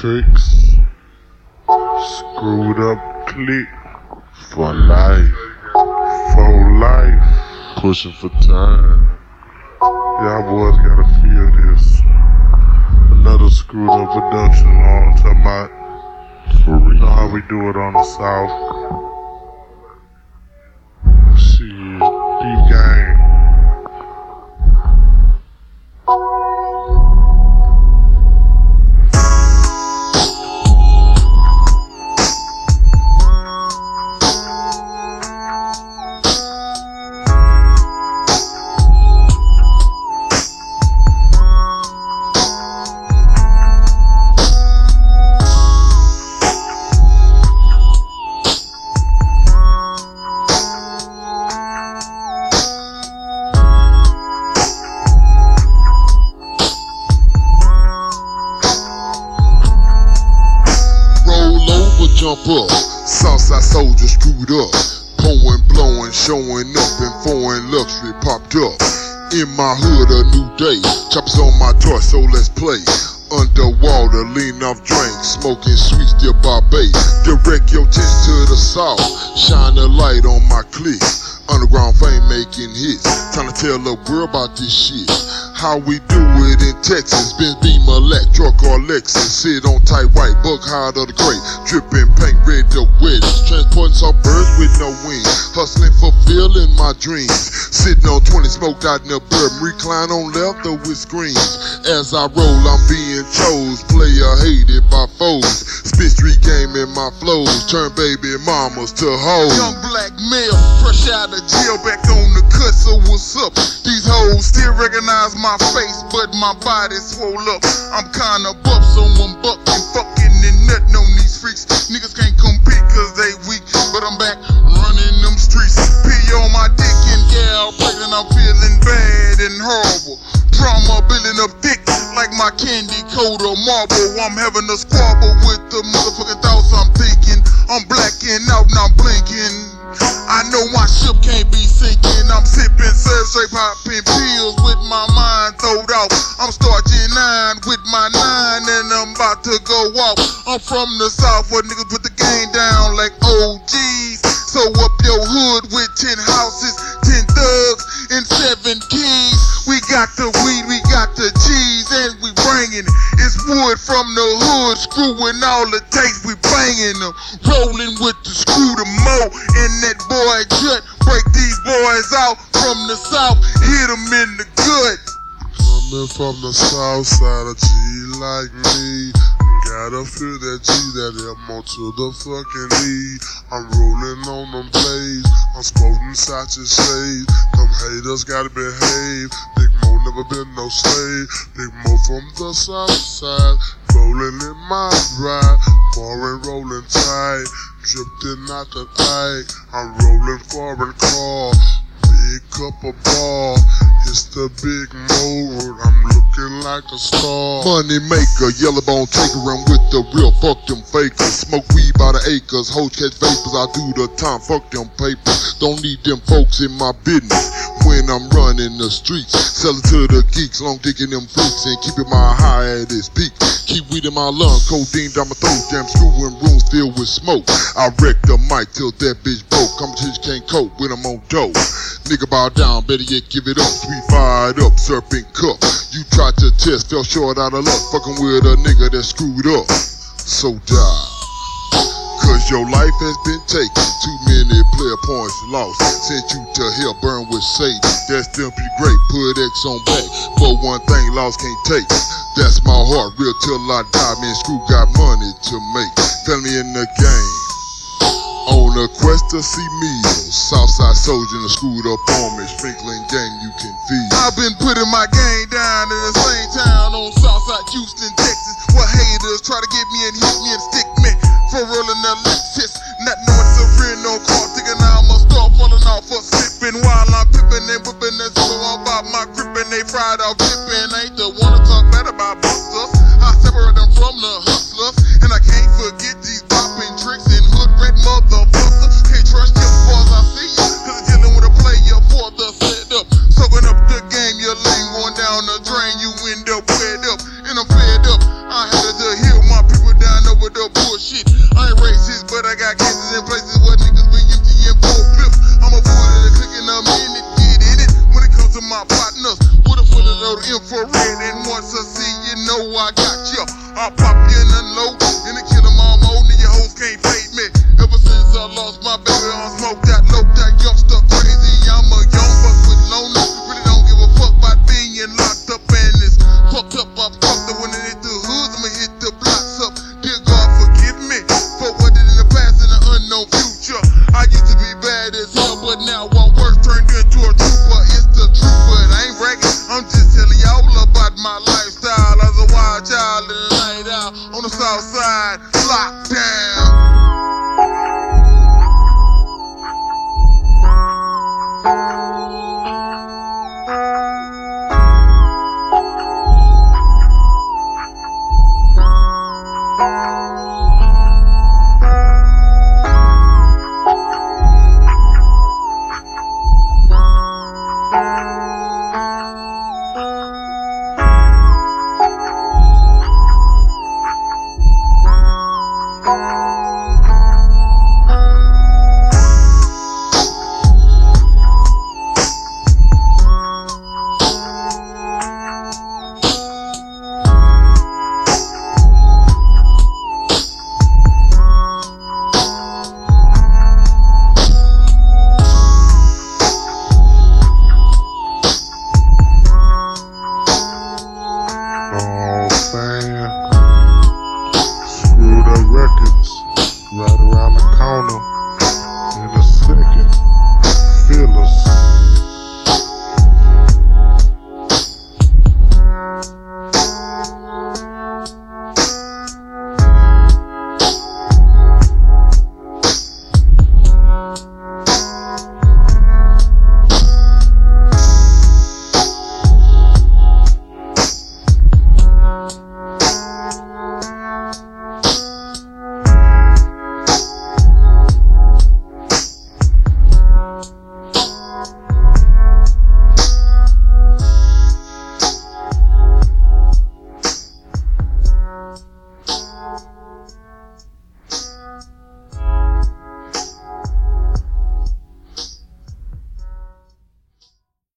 tricks. Screwed up click for life. For life. Pushing for time. Y'all boys gotta feel this. Another screwed up production. You know what I'm talking about? For real. You know how we do it on the south. Jump. Southside soldier screwed up. Pouring, blowing, showing up, and foreign luxury popped up. In my hood, a new day. Choppers on my torso, let's play. Underwater, lean off drink, smoking sweet still by bay. Direct your attention to the south, shine a light on my clique. Underground fame making hits, trying to tell the world about this shit. How we do it in Texas, Benz Beamer, Lex, truck or Lexus. Sit on tight white, buck hard of the crate, dripping paint red to wet. Transporting some birds with no wings, hustling, fulfilling my dreams. Sitting on 20, smoked out in the bourbon, recline on leather with screens. As I roll, I'm being chose, player hated by foes. Spit street game in my flows, turn baby mamas to hoes. Young black male, fresh out of jail, back on my face, but my body swole up. I'm kinda buff, so I'm bucking, fucking and nutting on these freaks. Niggas can't compete cause they weak, but I'm back running them streets. Pee on my dick and gal pregnant, I'm feeling bad and horrible. Drama building up thick like my candy coat or marble. I'm having a squabble can't be sinking. I'm sipping serve popping pills with my mind throwed off. I'm starting nine with my nine and I'm about to go off. I'm from the south where niggas put the game down like OGs. So up your hood with 10 houses, 10 thugs, and 7 keys. We got the weed, we got the cheese, It's wood from the hood, screwing all the tapes, we banging them. Rolling with the screw the mo, and that boy gut. Break these boys out from the south, hit them in the gut. Coming from the south side, a G like me. Gotta feel that G, that ammo to the fucking lead. I'm rolling on them blades, I'm smoking such a shade. Them haters gotta behave. Big Moe never been no slave. Big Moe from the south side, rolling in my ride. Foreign rolling tight, in out the eye. I'm rolling foreign car. Big cup of ball, it's the big mold. I'm looking like a star. Money maker, yellow bone taker, I'm with the real, fuck them fakers. Smoke weed by the acres, hoes catch vapors, I do the time, fuck them papers. Don't need them folks in my business when I'm running the streets. Selling to the geeks, long digging them freaks and keeping my high at its peak. Keep weed in my lungs, codeine down my throat, damn screwing rooms filled with smoke. I wreck the mic till that bitch broke. Competition can't cope when I'm on dope. Nigga bow down, better yet give it up. Sweet fired up, serpent cup. You tried to test, fell short out of luck. Fucking with a nigga that screwed up. So die. Your life has been taken. Too many player points lost. Sent you to hell, burn with Satan. That's simply great. Put X on back. But one thing lost can't take. That's my heart, real till I die. Man, screw got money to make. Family in the game. On a quest to see meals. Southside soldier screwed up arm and sprinkling game you can feed. I've been putting my game down in the same town on Southside Houston, Texas. Where haters try to get me and hit me and stick me for rolling the Lexus. in the low.